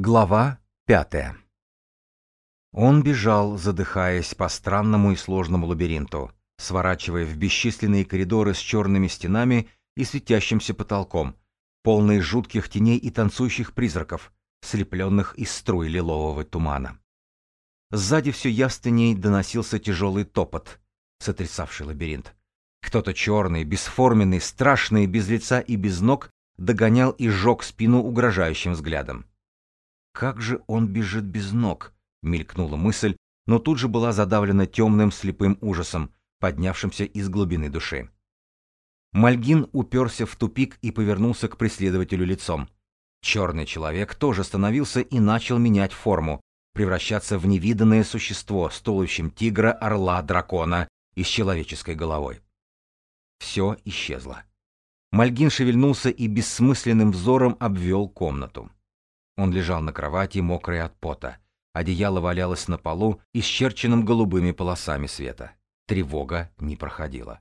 Глава пятая. Он бежал, задыхаясь по странному и сложному лабиринту, сворачивая в бесчисленные коридоры с черными стенами и светящимся потолком, полные жутких теней и танцующих призраков, слепленных из струй лилового тумана. Сзади все явственней доносился тяжелый топот, сотрясавший лабиринт. Кто-то черный, бесформенный, страшный, без лица и без ног, догонял и сжег спину угрожающим взглядом. «Как же он бежит без ног?» — мелькнула мысль, но тут же была задавлена темным слепым ужасом, поднявшимся из глубины души. Мальгин уперся в тупик и повернулся к преследователю лицом. Черный человек тоже остановился и начал менять форму, превращаться в невиданное существо с туловищем тигра, орла, дракона и с человеческой головой. Все исчезло. Мальгин шевельнулся и бессмысленным взором обвел комнату. Он лежал на кровати, мокрый от пота. Одеяло валялось на полу, исчерченным голубыми полосами света. Тревога не проходила.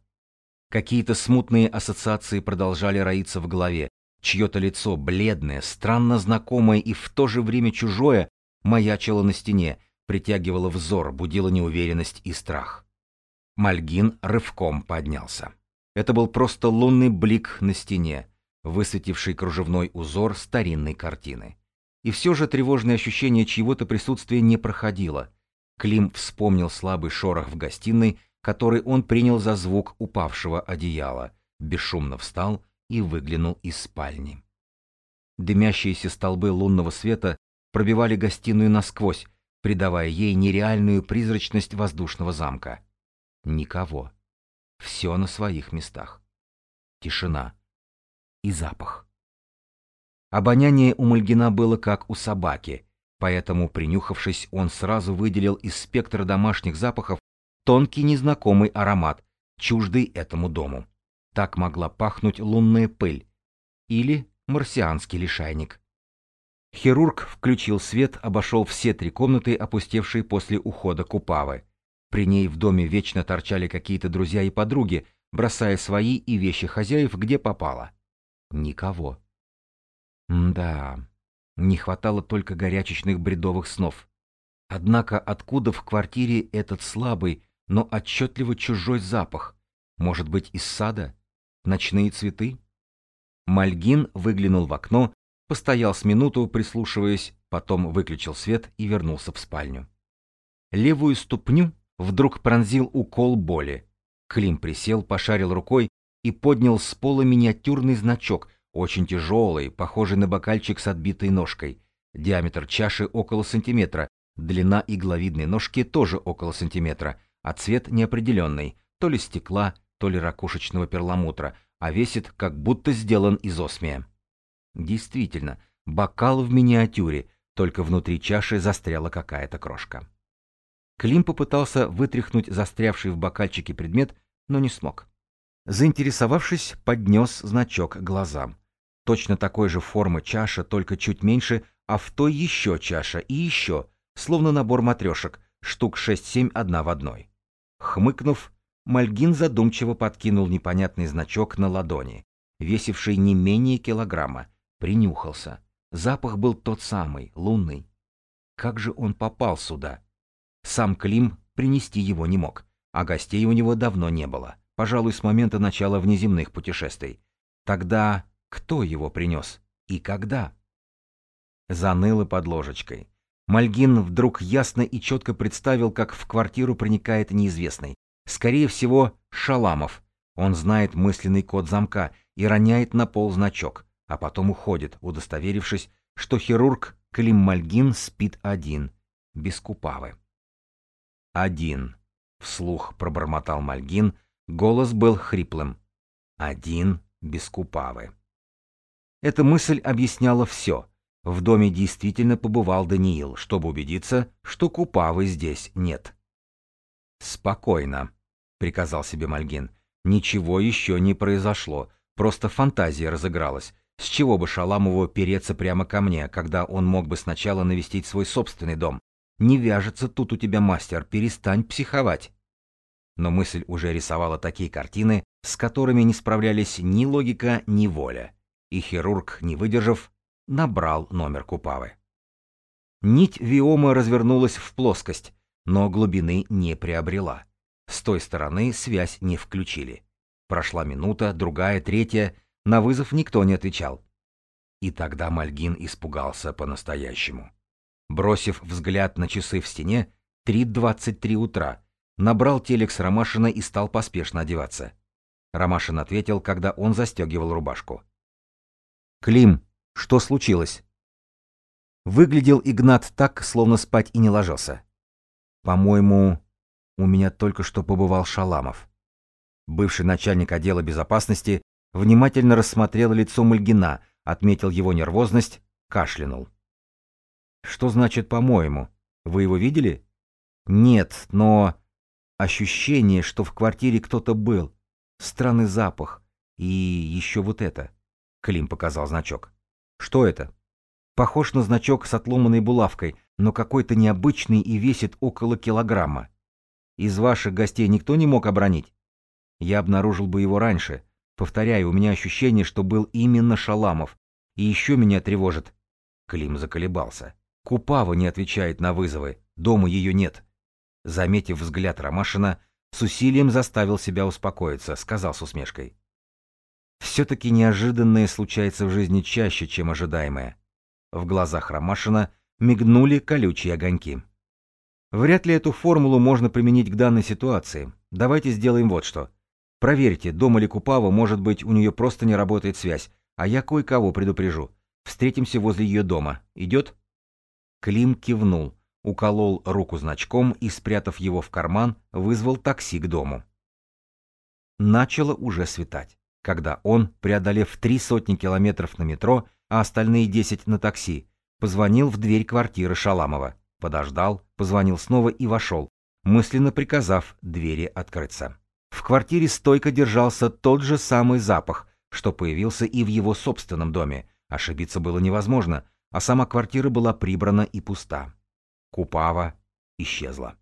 Какие-то смутные ассоциации продолжали роиться в голове. Чье-то лицо, бледное, странно знакомое и в то же время чужое, маячило на стене, притягивало взор, будило неуверенность и страх. Мальгин рывком поднялся. Это был просто лунный блик на стене, высветивший кружевной узор старинной картины. И все же тревожное ощущение чьего-то присутствия не проходило. Клим вспомнил слабый шорох в гостиной, который он принял за звук упавшего одеяла, бесшумно встал и выглянул из спальни. Дымящиеся столбы лунного света пробивали гостиную насквозь, придавая ей нереальную призрачность воздушного замка. Никого. Все на своих местах. Тишина. И запах. Обоняние у Мальгина было как у собаки, поэтому, принюхавшись, он сразу выделил из спектра домашних запахов тонкий незнакомый аромат, чуждый этому дому. Так могла пахнуть лунная пыль или марсианский лишайник. Хирург включил свет, обошел все три комнаты, опустевшие после ухода Купавы. При ней в доме вечно торчали какие-то друзья и подруги, бросая свои и вещи хозяев где попало. Никого. Да, не хватало только горячечных бредовых снов. Однако откуда в квартире этот слабый, но отчетливо чужой запах? Может быть, из сада? Ночные цветы? Мальгин выглянул в окно, постоял с минуту, прислушиваясь, потом выключил свет и вернулся в спальню. Левую ступню вдруг пронзил укол боли. Клим присел, пошарил рукой и поднял с пола миниатюрный значок, очень тяжелый, похожий на бокальчик с отбитой ножкой. Диаметр чаши около сантиметра, длина игловидной ножки тоже около сантиметра, а цвет неопределенный, то ли стекла, то ли ракушечного перламутра, а весит, как будто сделан из осмия. Действительно, бокал в миниатюре, только внутри чаши застряла какая-то крошка. Клим попытался вытряхнуть застрявший в бокальчике предмет, но не смог. Заинтересовавшись, поднес значок глазам. Точно такой же формы чаша, только чуть меньше, а в той еще чаша и еще, словно набор матрешек, штук шесть-семь одна в одной. Хмыкнув, Мальгин задумчиво подкинул непонятный значок на ладони, весивший не менее килограмма, принюхался. Запах был тот самый, лунный. Как же он попал сюда? Сам Клим принести его не мог, а гостей у него давно не было, пожалуй, с момента начала внеземных путешествий. Тогда кто его принес и когда? Заныло под ложечкой. Мальгин вдруг ясно и четко представил, как в квартиру проникает неизвестный. Скорее всего, Шаламов. Он знает мысленный код замка и роняет на пол значок, а потом уходит, удостоверившись, что хирург Клим Мальгин спит один, без купавы. «Один», — вслух пробормотал Мальгин, голос был хриплым. «Один без купавы». Эта мысль объясняла все. В доме действительно побывал Даниил, чтобы убедиться, что Купавы здесь нет. «Спокойно», — приказал себе Мальгин. «Ничего еще не произошло, просто фантазия разыгралась. С чего бы Шаламову переться прямо ко мне, когда он мог бы сначала навестить свой собственный дом? Не вяжется тут у тебя мастер, перестань психовать». Но мысль уже рисовала такие картины, с которыми не справлялись ни логика, ни воля и хирург, не выдержав, набрал номер Купавы. Нить виома развернулась в плоскость, но глубины не приобрела. С той стороны связь не включили. Прошла минута, другая, третья. На вызов никто не отвечал. И тогда Мальгин испугался по-настоящему. Бросив взгляд на часы в стене, 3.23 утра, набрал телекс Ромашина и стал поспешно одеваться. Ромашин ответил, когда он застегивал рубашку. «Клим, что случилось?» Выглядел Игнат так, словно спать и не ложился. «По-моему, у меня только что побывал Шаламов». Бывший начальник отдела безопасности внимательно рассмотрел лицо Мальгина, отметил его нервозность, кашлянул. «Что значит «по-моему»? Вы его видели?» «Нет, но...» Ощущение, что в квартире кто-то был. Странный запах. И еще вот это. Клим показал значок. Что это? Похож на значок с отломанной булавкой, но какой-то необычный и весит около килограмма. Из ваших гостей никто не мог обронить? Я обнаружил бы его раньше. Повторяю, у меня ощущение, что был именно Шаламов. И еще меня тревожит. Клим заколебался. Купава не отвечает на вызовы. Дома ее нет. Заметив взгляд Ромашина, с усилием заставил себя успокоиться, сказал с усмешкой. Все-таки неожиданное случается в жизни чаще, чем ожидаемое. В глазах Ромашина мигнули колючие огоньки. Вряд ли эту формулу можно применить к данной ситуации. Давайте сделаем вот что. Проверьте, дома ли Купава, может быть, у нее просто не работает связь, а я кое-кого предупрежу. Встретимся возле ее дома. Идет? Клим кивнул, уколол руку значком и, спрятав его в карман, вызвал такси к дому. Начало уже светать, когда он, преодолев три сотни километров на метро, а остальные десять на такси, позвонил в дверь квартиры Шаламова, подождал, позвонил снова и вошел, мысленно приказав двери открыться. В квартире стойко держался тот же самый запах, что появился и в его собственном доме. Ошибиться было невозможно, а сама квартира была прибрана и пуста. Купава исчезла.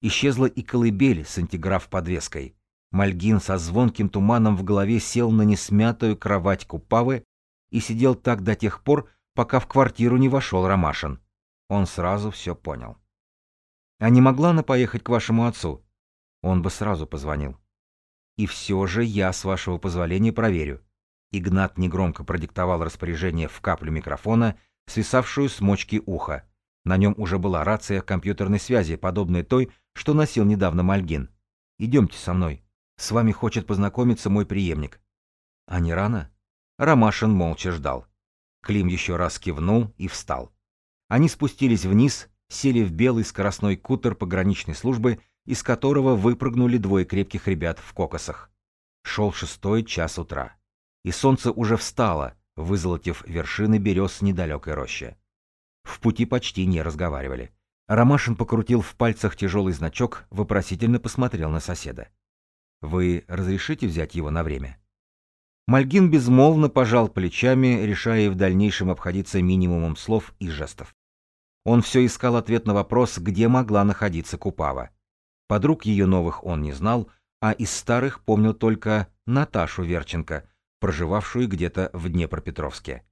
Исчезла и колыбель с антиграф-подвеской. Мальгин со звонким туманом в голове сел на несмятую кровать Купавы и сидел так до тех пор, пока в квартиру не вошел Ромашин. Он сразу все понял. «А не могла она поехать к вашему отцу?» Он бы сразу позвонил. «И все же я, с вашего позволения, проверю». Игнат негромко продиктовал распоряжение в каплю микрофона, свисавшую с мочки уха. На нем уже была рация компьютерной связи, подобная той, что носил недавно Мальгин. «Идемте со мной. С вами хочет познакомиться мой преемник». «А не рано?» Ромашин молча ждал. Клим еще раз кивнул и встал. Они спустились вниз, сели в белый скоростной кутер пограничной службы, из которого выпрыгнули двое крепких ребят в кокосах. Шел шестой час утра, и солнце уже встало, вызолотив вершины берез недалекой рощи. В пути почти не разговаривали. Ромашин покрутил в пальцах тяжелый значок, вопросительно посмотрел на соседа. «Вы разрешите взять его на время?» Мальгин безмолвно пожал плечами, решая в дальнейшем обходиться минимумом слов и жестов. Он все искал ответ на вопрос, где могла находиться Купава. Подруг ее новых он не знал, а из старых помнил только Наташу Верченко, проживавшую где-то в Днепропетровске.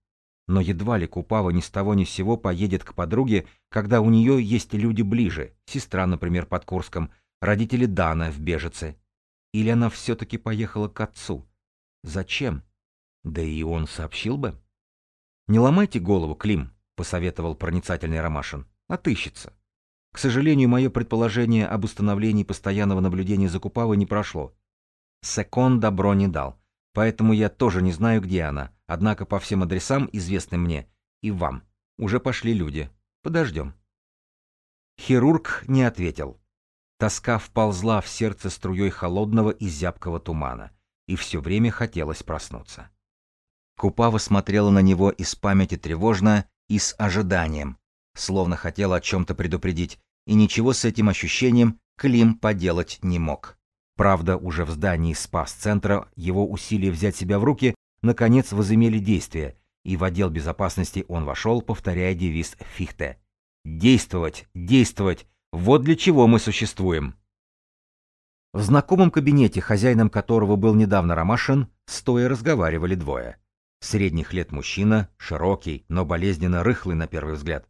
Но едва ли Купава ни с того ни с сего поедет к подруге, когда у нее есть люди ближе, сестра, например, под Курском, родители Дана в Бежице. Или она все-таки поехала к отцу? Зачем? Да и он сообщил бы. «Не ломайте голову, Клим», — посоветовал проницательный Ромашин. «Отыщется». К сожалению, мое предположение об установлении постоянного наблюдения за Купавой не прошло. Секон добро не дал, поэтому я тоже не знаю, где она, однако по всем адресам, известным мне, и вам, уже пошли люди. Подождем. Хирург не ответил. Тоска вползла в сердце струей холодного и зябкого тумана и все время хотелось проснуться. Купава смотрела на него из памяти тревожно и с ожиданием, словно хотела о чем-то предупредить, и ничего с этим ощущением Клим поделать не мог. Правда, уже в здании спас-центра его усилия взять себя в руки наконец возымели действие, и в отдел безопасности он вошел, повторяя девиз Фихте. «Действовать! Действовать! Вот для чего мы существуем!» В знакомом кабинете, хозяином которого был недавно Ромашин, стоя разговаривали двое. Средних лет мужчина, широкий, но болезненно рыхлый на первый взгляд.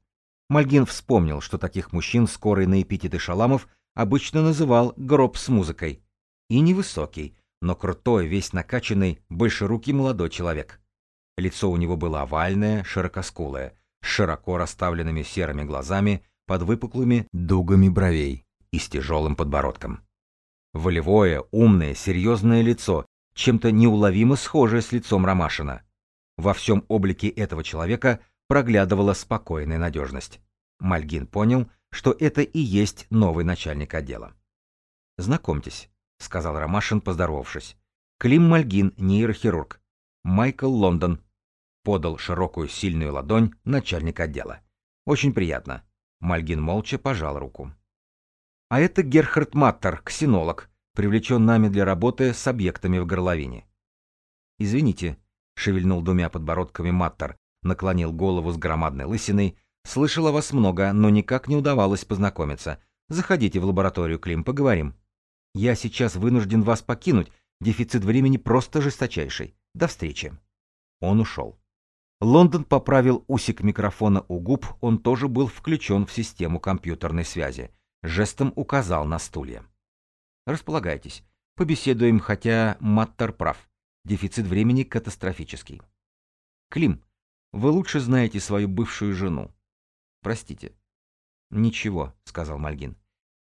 Мальгин вспомнил, что таких мужчин скорый на эпитеты шаламов обычно называл гроб с музыкой. И невысокий, но крутой, весь накачанный, большерукий молодой человек. Лицо у него было овальное, широкоскулое, с широко расставленными серыми глазами, под выпуклыми дугами бровей и с тяжелым подбородком. Волевое, умное, серьезное лицо, чем-то неуловимо схожее с лицом Ромашина. Во всем облике этого человека проглядывала спокойная надежность. Мальгин понял, что это и есть новый начальник отдела. «Знакомьтесь», — сказал Ромашин, поздоровавшись. «Клим Мальгин, нейрохирург. Майкл Лондон». Подал широкую сильную ладонь начальник отдела. «Очень приятно». Мальгин молча пожал руку. «А это Герхард Маттер, ксенолог, привлечен нами для работы с объектами в горловине». «Извините», — шевельнул двумя подбородками Маттер, наклонил голову с громадной лысиной, «слышал о вас много, но никак не удавалось познакомиться. Заходите в лабораторию, Клим, поговорим». «Я сейчас вынужден вас покинуть, дефицит времени просто жесточайший. До встречи». Он ушел. Лондон поправил усик микрофона у губ, он тоже был включен в систему компьютерной связи. Жестом указал на стулья. «Располагайтесь. Побеседуем, хотя Маттер прав. Дефицит времени катастрофический. Клим, вы лучше знаете свою бывшую жену. Простите. Ничего, сказал Мальгин.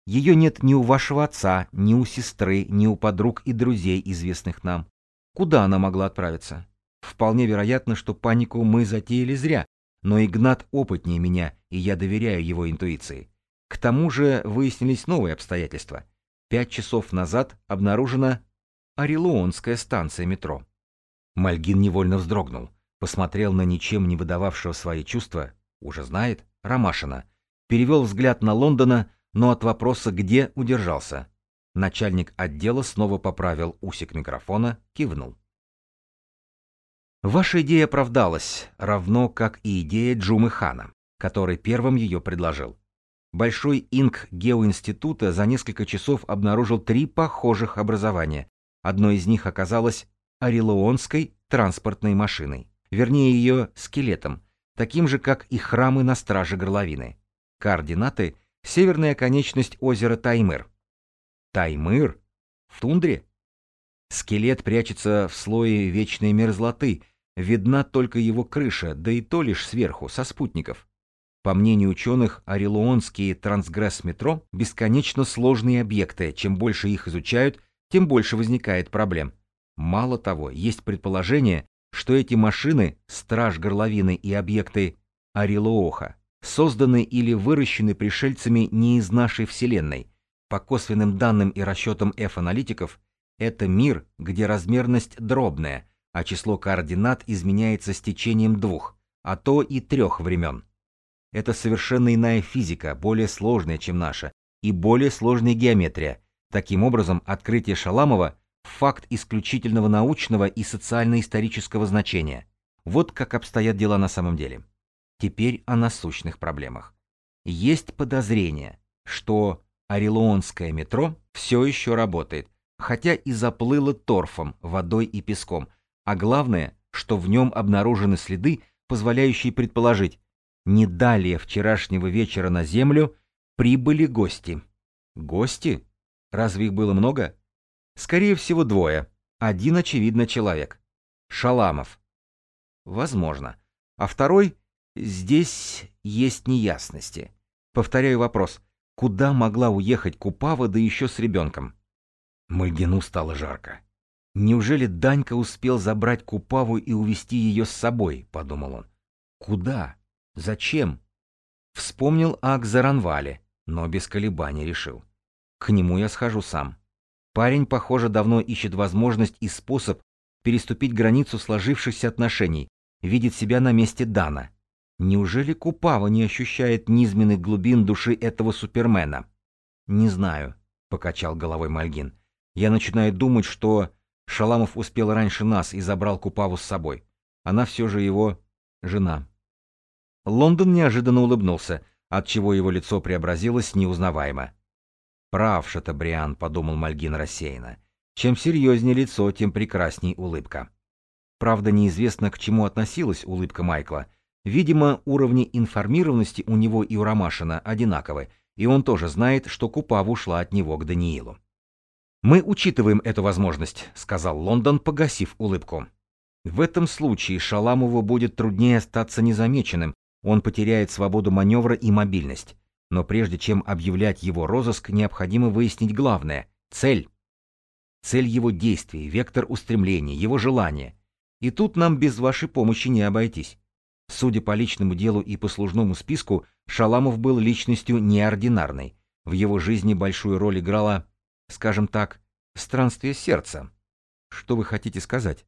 Ее нет ни у вашего отца, ни у сестры, ни у подруг и друзей, известных нам. Куда она могла отправиться? Вполне вероятно, что панику мы затеяли зря, но Игнат опытнее меня, и я доверяю его интуиции. К тому же выяснились новые обстоятельства. Пять часов назад обнаружена Орелуонская станция метро. Мальгин невольно вздрогнул посмотрел на ничем не выдававшего свои чувства, уже знает, Ромашина, перевел взгляд на Лондона, но от вопроса «где» удержался. Начальник отдела снова поправил усик микрофона, кивнул. Ваша идея оправдалась, равно как и идея Джумы Хана, который первым ее предложил. Большой инк Геоинститута за несколько часов обнаружил три похожих образования. Одно из них оказалось орелуонской транспортной машиной вернее ее скелетом, таким же, как и храмы на страже горловины. Координаты — северная конечность озера Таймыр. Таймыр? В тундре? Скелет прячется в слое вечной мерзлоты, видна только его крыша, да и то лишь сверху, со спутников. По мнению ученых, орелуонские трансгресс-метро — бесконечно сложные объекты, чем больше их изучают, тем больше возникает проблем. Мало того, есть предположение, что эти машины, страж горловины и объекты Арилооха, созданы или выращены пришельцами не из нашей Вселенной. По косвенным данным и расчетам F-аналитиков, это мир, где размерность дробная, а число координат изменяется с течением двух, а то и трех времен. Это совершенно иная физика, более сложная, чем наша, и более сложная геометрия. Таким образом, открытие Шаламова факт исключительного научного и социально-исторического значения. Вот как обстоят дела на самом деле. Теперь о насущных проблемах. Есть подозрение, что Орелонское метро все еще работает, хотя и заплыло торфом, водой и песком, а главное, что в нем обнаружены следы, позволяющие предположить, не далее вчерашнего вечера на Землю прибыли гости. Гости? Разве их было много? Скорее всего, двое. Один, очевидно, человек. Шаламов. Возможно. А второй... Здесь есть неясности. Повторяю вопрос. Куда могла уехать Купава, да еще с ребенком? Мальгину стало жарко. Неужели Данька успел забрать Купаву и увести ее с собой, подумал он. Куда? Зачем? Вспомнил о Акзаранвале, но без колебаний решил. К нему я схожу сам. Парень, похоже, давно ищет возможность и способ переступить границу сложившихся отношений, видит себя на месте Дана. Неужели Купава не ощущает низменных глубин души этого супермена? Не знаю, покачал головой Мальгин. Я начинаю думать, что Шаламов успел раньше нас и забрал Купаву с собой. Она все же его жена. Лондон неожиданно улыбнулся, отчего его лицо преобразилось неузнаваемо. «Прав, Шатабриан», — подумал Мальгин рассеянно. Чем серьезнее лицо, тем прекрасней улыбка. Правда, неизвестно, к чему относилась улыбка Майкла. Видимо, уровни информированности у него и у Ромашина одинаковы, и он тоже знает, что Купава ушла от него к Даниилу. «Мы учитываем эту возможность», — сказал Лондон, погасив улыбку. «В этом случае Шаламову будет труднее остаться незамеченным, он потеряет свободу маневра и мобильность. Но прежде чем объявлять его розыск, необходимо выяснить главное — цель. Цель его действий, вектор устремления, его желания. И тут нам без вашей помощи не обойтись. Судя по личному делу и послужному списку, Шаламов был личностью неординарной. В его жизни большую роль играло, скажем так, странствие сердца. Что вы хотите сказать?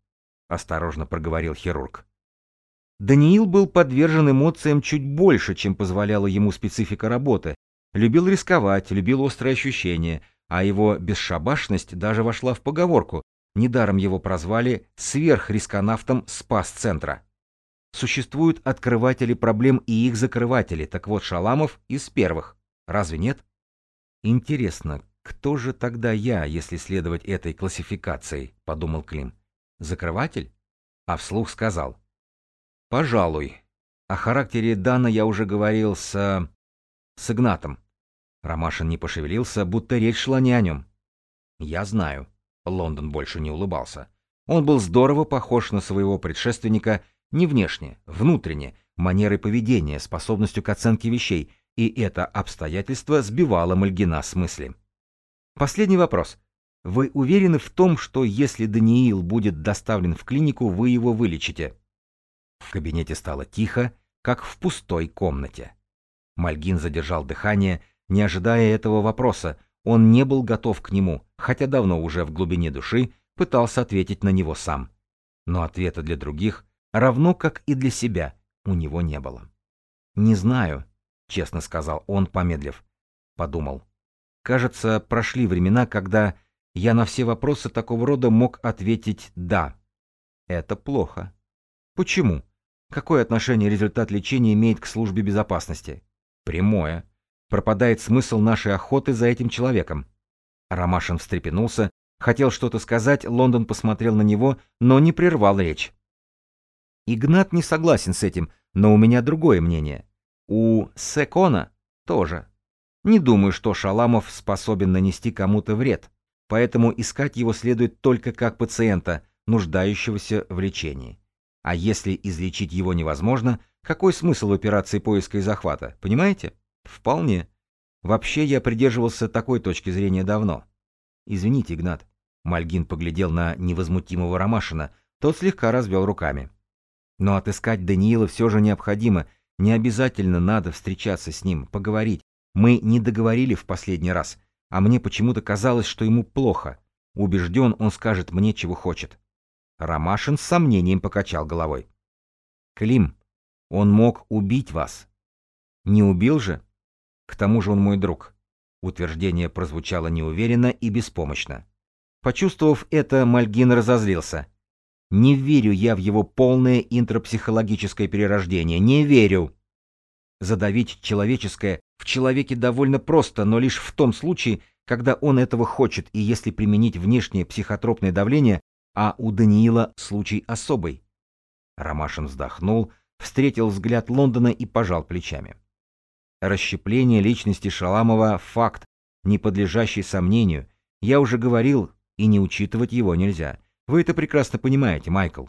Осторожно проговорил хирург. Даниил был подвержен эмоциям чуть больше, чем позволяла ему специфика работы. Любил рисковать, любил острые ощущения, а его бесшабашность даже вошла в поговорку. Недаром его прозвали сверхрисконавтом спас-центра. Существуют открыватели проблем и их закрыватели, так вот Шаламов из первых. Разве нет? Интересно, кто же тогда я, если следовать этой классификации, подумал Клим. Закрыватель? А вслух сказал. Пожалуй. О характере Дана я уже говорил с... с Игнатом. Ромашин не пошевелился, будто речь шла не о нем. Я знаю. Лондон больше не улыбался. Он был здорово похож на своего предшественника не внешне, внутренне, манерой поведения, способностью к оценке вещей, и это обстоятельство сбивало Мальгина с мысли. Последний вопрос. Вы уверены в том, что если Даниил будет доставлен в клинику, вы его вылечите? В кабинете стало тихо, как в пустой комнате. Мальгин задержал дыхание, не ожидая этого вопроса. Он не был готов к нему, хотя давно уже в глубине души пытался ответить на него сам. Но ответа для других равно как и для себя, у него не было. «Не знаю», — честно сказал он, помедлив. Подумал. «Кажется, прошли времена, когда я на все вопросы такого рода мог ответить «да». Это плохо. Почему? Какое отношение результат лечения имеет к службе безопасности? Прямое. Пропадает смысл нашей охоты за этим человеком. Ромашин встрепенулся, хотел что-то сказать, Лондон посмотрел на него, но не прервал речь. Игнат не согласен с этим, но у меня другое мнение. У Секона тоже. Не думаю, что Шаламов способен нанести кому-то вред, поэтому искать его следует только как пациента, нуждающегося в лечении. А если излечить его невозможно, какой смысл в операции поиска и захвата, понимаете? Вполне. Вообще я придерживался такой точки зрения давно. Извините, Игнат. Мальгин поглядел на невозмутимого Ромашина, тот слегка развел руками. Но отыскать Даниила все же необходимо. Не обязательно надо встречаться с ним, поговорить. Мы не договорили в последний раз, а мне почему-то казалось, что ему плохо. Убежден, он скажет мне, чего хочет. Ромашин с сомнением покачал головой. Клим, он мог убить вас. Не убил же? К тому же он мой друг. Утверждение прозвучало неуверенно и беспомощно. Почувствовав это, Мальгин разозлился. Не верю я в его полное интропсихологическое перерождение. Не верю. Задавить человеческое в человеке довольно просто, но лишь в том случае, когда он этого хочет и если применить внешнее психотропное давление, а у Даниила случай особый. Ромашин вздохнул, встретил взгляд Лондона и пожал плечами. Расщепление личности Шаламова — факт, не подлежащий сомнению. Я уже говорил, и не учитывать его нельзя. Вы это прекрасно понимаете, Майкл.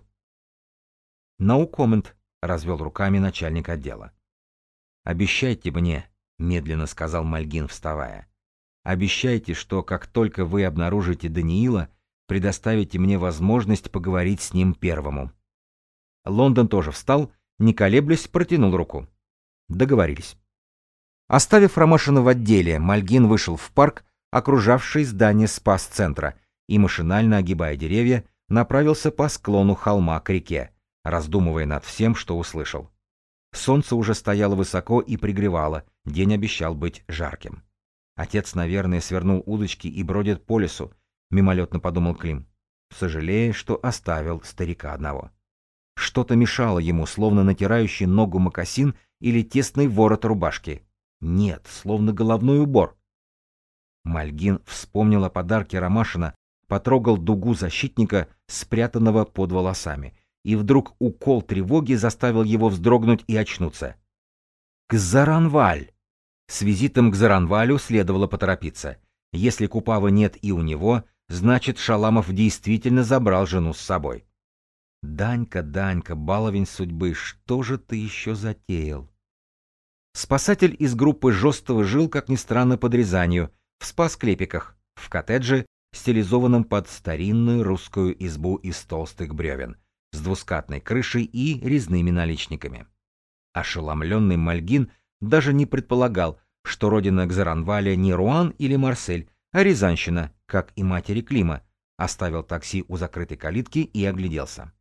No comment, развел руками начальник отдела. Обещайте мне, медленно сказал Мальгин, вставая. Обещайте, что как только вы обнаружите Даниила, предоставите мне возможность поговорить с ним первому. Лондон тоже встал, не колеблясь, протянул руку. Договорились. Оставив Ромашина в отделе, Мальгин вышел в парк, окружавший здание спас-центра, и, машинально огибая деревья, направился по склону холма к реке, раздумывая над всем, что услышал. Солнце уже стояло высоко и пригревало, день обещал быть жарким. Отец, наверное, свернул удочки и бродит по лесу, мимолетно подумал Клим, сожалея, что оставил старика одного. Что-то мешало ему, словно натирающий ногу мокасин или тесный ворот рубашки. Нет, словно головной убор. Мальгин вспомнил о подарке Ромашина, потрогал дугу защитника, спрятанного под волосами, и вдруг укол тревоги заставил его вздрогнуть и очнуться. «Кзаранваль!» С визитом к Заранвалю следовало поторопиться. Если Купава нет и у него, значит, Шаламов действительно забрал жену с собой. «Данька, Данька, баловень судьбы, что же ты еще затеял?» Спасатель из группы Жостова жил, как ни странно, под Рязанью, в спас-клепиках, в коттедже, стилизованном под старинную русскую избу из толстых бревен, с двускатной крышей и резными наличниками. Ошеломленный Мальгин даже не предполагал, что родина Кзаранваля не Руан или Марсель, а Рязанщина, как и матери Клима, оставил такси у закрытой калитки и огляделся.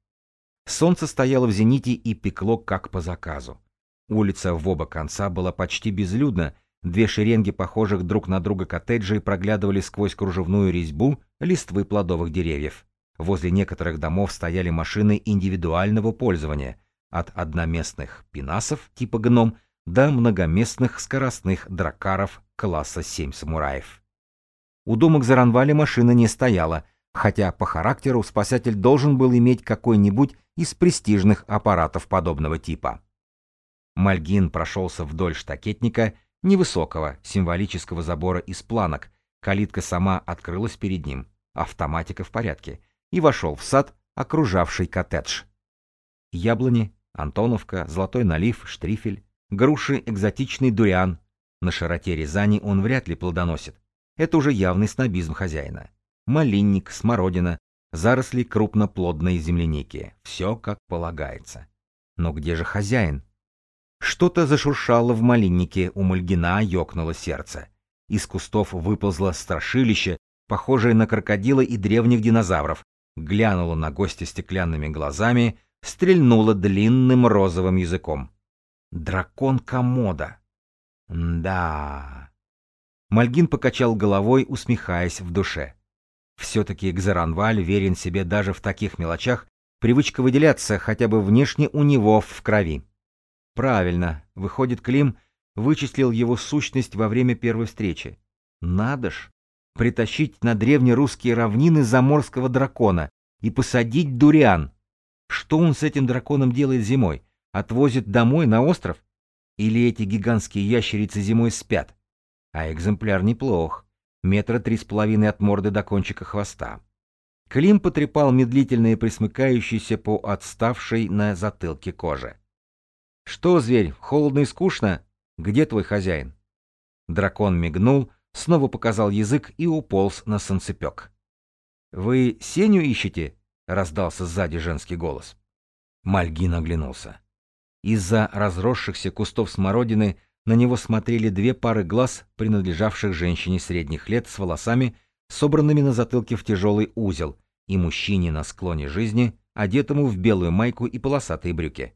Солнце стояло в зените и пекло, как по заказу. Улица в оба конца была почти безлюдна, две шеренги похожих друг на друга коттеджей проглядывали сквозь кружевную резьбу листвы плодовых деревьев. Возле некоторых домов стояли машины индивидуального пользования, от одноместных пинасов типа гном до многоместных скоростных дракаров класса 7 самураев. У дома Кзаранвали машина не стояла, хотя по характеру спасатель должен был иметь какой-нибудь из престижных аппаратов подобного типа. Мальгин прошелся вдоль штакетника невысокого символического забора из планок, калитка сама открылась перед ним, автоматика в порядке, и вошел в сад, окружавший коттедж. Яблони, Антоновка, Золотой налив, Штрифель, груши, экзотичный дуриан. На широте Рязани он вряд ли плодоносит. Это уже явный снобизм хозяина. Малинник, смородина, заросли крупноплодной земляники. Все как полагается. Но где же хозяин? Что-то зашуршало в малиннике, у Мальгина ёкнуло сердце. Из кустов выползло страшилище, похожее на крокодила и древних динозавров, глянуло на гостя стеклянными глазами, стрельнуло длинным розовым языком. Дракон комода. Да. Мальгин покачал головой, усмехаясь в душе. Все-таки Гзаранваль верен себе даже в таких мелочах, привычка выделяться хотя бы внешне у него в крови. Правильно, выходит, Клим вычислил его сущность во время первой встречи. Надо ж, притащить на древнерусские равнины заморского дракона и посадить дуриан. Что он с этим драконом делает зимой? Отвозит домой на остров? Или эти гигантские ящерицы зимой спят? А экземпляр неплох. Метра три с половиной от морды до кончика хвоста. Клим потрепал медлительно и присмыкающийся по отставшей на затылке коже. «Что, зверь, холодно и скучно? Где твой хозяин?» Дракон мигнул, снова показал язык и уполз на санцепек. «Вы Сеню ищете?» — раздался сзади женский голос. Мальгин оглянулся. Из-за разросшихся кустов смородины на него смотрели две пары глаз, принадлежавших женщине средних лет с волосами, собранными на затылке в тяжелый узел, и мужчине на склоне жизни, одетому в белую майку и полосатые брюки.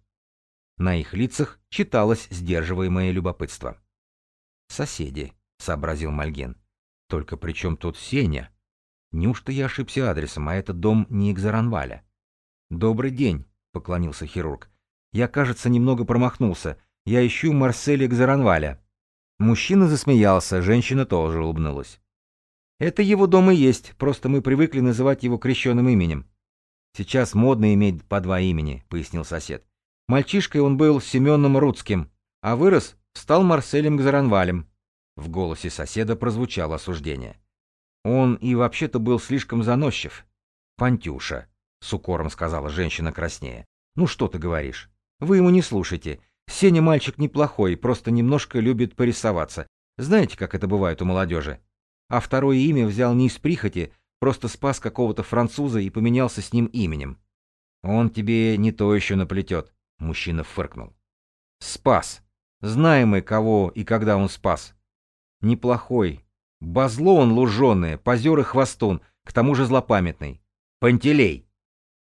На их лицах читалось сдерживаемое любопытство. «Соседи», — сообразил Мальгин. «Только при чем тут Сеня?» Неужто я ошибся адресом, а этот дом не Экзаранваля? «Добрый день», — поклонился хирург. «Я, кажется, немного промахнулся. Я ищу Марселя Экзаранваля». Мужчина засмеялся, женщина тоже улыбнулась. «Это его дом и есть, просто мы привыкли называть его крещенным именем». «Сейчас модно иметь по два имени», — пояснил сосед. «Мальчишкой он был Семеном Рудским, а вырос, стал Марселем Гзаранвалем». В голосе соседа прозвучало осуждение. Он и вообще-то был слишком заносчив. «Пантюша», — с укором сказала женщина краснее. «Ну что ты говоришь? Вы ему не слушайте. Сеня мальчик неплохой, просто немножко любит порисоваться. Знаете, как это бывает у молодежи? А второе имя взял не из прихоти, просто спас какого-то француза и поменялся с ним именем. Он тебе не то еще наплетет», — мужчина фыркнул. «Спас. Знаем мы, кого и когда он спас. Неплохой, Базло он луженое, позер и хвостун, к тому же злопамятный. Пантелей.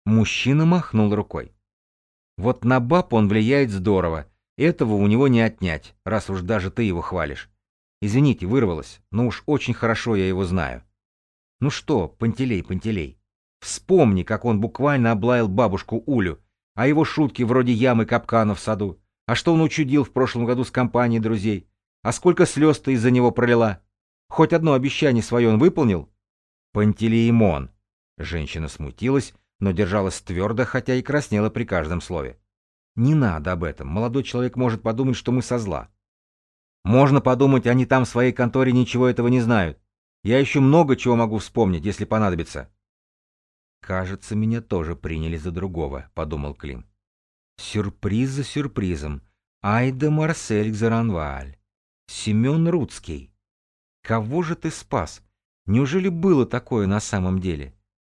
Мужчина махнул рукой. Вот на баб он влияет здорово. Этого у него не отнять, раз уж даже ты его хвалишь. Извините, вырвалось, но уж очень хорошо я его знаю. Ну что, Пантелей, Пантелей, вспомни, как он буквально облаял бабушку Улю, а его шутки вроде ямы капкана в саду. А что он учудил в прошлом году с компанией друзей? А сколько слез ты из-за него пролила? Хоть одно обещание свое он выполнил? Пантелеймон. Женщина смутилась, но держалась твердо, хотя и краснела при каждом слове. «Не надо об этом. Молодой человек может подумать, что мы со зла». «Можно подумать, они там в своей конторе ничего этого не знают. Я еще много чего могу вспомнить, если понадобится». «Кажется, меня тоже приняли за другого», — подумал Клим. «Сюрприз за сюрпризом. Айда Марсель Заранваль. Семен Рудский. Кого же ты спас? Неужели было такое на самом деле?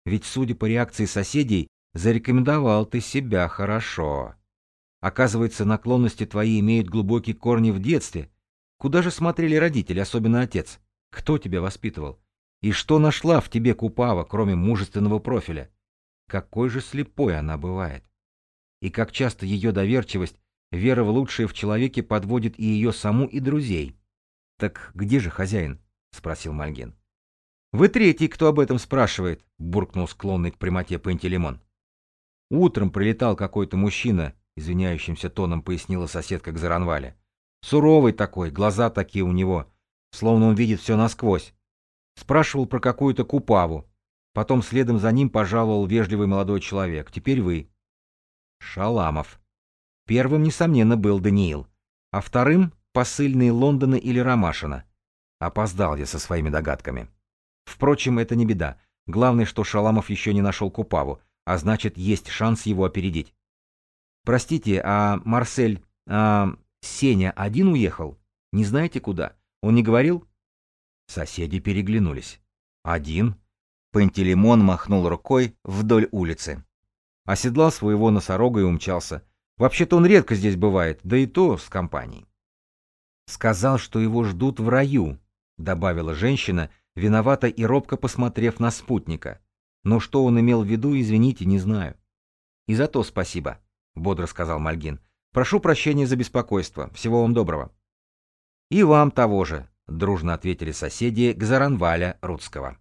Ведь, судя по реакции соседей, зарекомендовал ты себя хорошо. Оказывается, наклонности твои имеют глубокие корни в детстве. Куда же смотрели родители, особенно отец? Кто тебя воспитывал? И что нашла в тебе Купава, кроме мужественного профиля? Какой же слепой она бывает. И как часто ее доверчивость, вера в лучшее в человеке подводит и ее саму, и друзей. «Так где же хозяин?» — спросил Мальгин. «Вы третий, кто об этом спрашивает», — буркнул склонный к прямоте Пантелеймон. «Утром прилетал какой-то мужчина», — извиняющимся тоном пояснила соседка к Заранвале. «Суровый такой, глаза такие у него, словно он видит все насквозь. Спрашивал про какую-то купаву. Потом следом за ним пожаловал вежливый молодой человек. Теперь вы. Шаламов. Первым, несомненно, был Даниил, а вторым — посыльные Лондона или Ромашина. Опоздал я со своими догадками. Впрочем, это не беда. Главное, что Шаламов еще не нашел Купаву, а значит, есть шанс его опередить. Простите, а Марсель, а Сеня один уехал? Не знаете куда? Он не говорил? Соседи переглянулись. Один. Пантелеймон махнул рукой вдоль улицы. Оседлал своего носорога и умчался. Вообще-то он редко здесь бывает, да и то с компанией. Сказал, что его ждут в раю, добавила женщина, виновато и робко посмотрев на спутника. Но что он имел в виду, извините, не знаю. И за то спасибо, бодро сказал Мальгин. Прошу прощения за беспокойство. Всего вам доброго. И вам того же, — дружно ответили соседи Гзаранваля Рудского.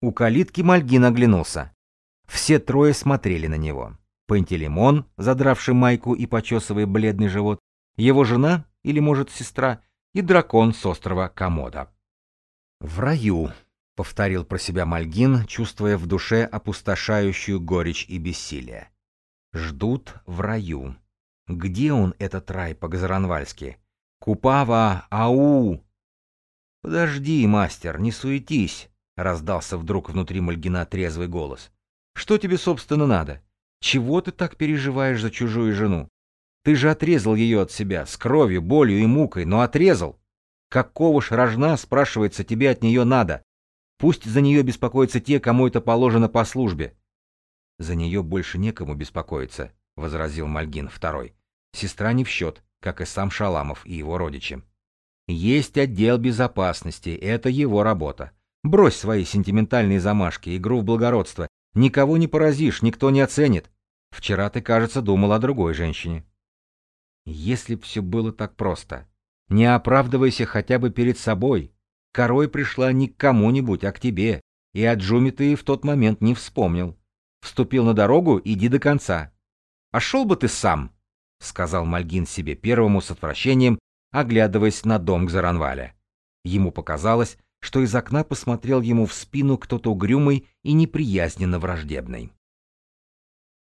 У калитки Мальгин оглянулся. Все трое смотрели на него. Пантелеймон, задравший майку и почесывая бледный живот, его жена, или, может, сестра, и дракон с острова Комода. «В раю», — повторил про себя Мальгин, чувствуя в душе опустошающую горечь и бессилие. «Ждут в раю. Где он, этот рай по-газаранвальски? «Купава! Ау!» «Подожди, мастер, не суетись!» — раздался вдруг внутри Мальгина трезвый голос. «Что тебе, собственно, надо? Чего ты так переживаешь за чужую жену? Ты же отрезал ее от себя, с кровью, болью и мукой, но отрезал! Какого ж рожна, спрашивается, тебе от нее надо? Пусть за нее беспокоятся те, кому это положено по службе». «За нее больше некому беспокоиться», — возразил Мальгин второй. «Сестра не в счет как и сам Шаламов и его родичи. Есть отдел безопасности, это его работа. Брось свои сентиментальные замашки, игру в благородство. Никого не поразишь, никто не оценит. Вчера ты, кажется, думал о другой женщине. Если б все было так просто. Не оправдывайся хотя бы перед собой. Корой пришла не к кому-нибудь, а к тебе. И о Джуме ты в тот момент не вспомнил. Вступил на дорогу, иди до конца. А шел бы ты сам, — сказал Мальгин себе первому с отвращением, оглядываясь на дом Гзаранваля. Ему показалось, что из окна посмотрел ему в спину кто-то угрюмый и неприязненно враждебный.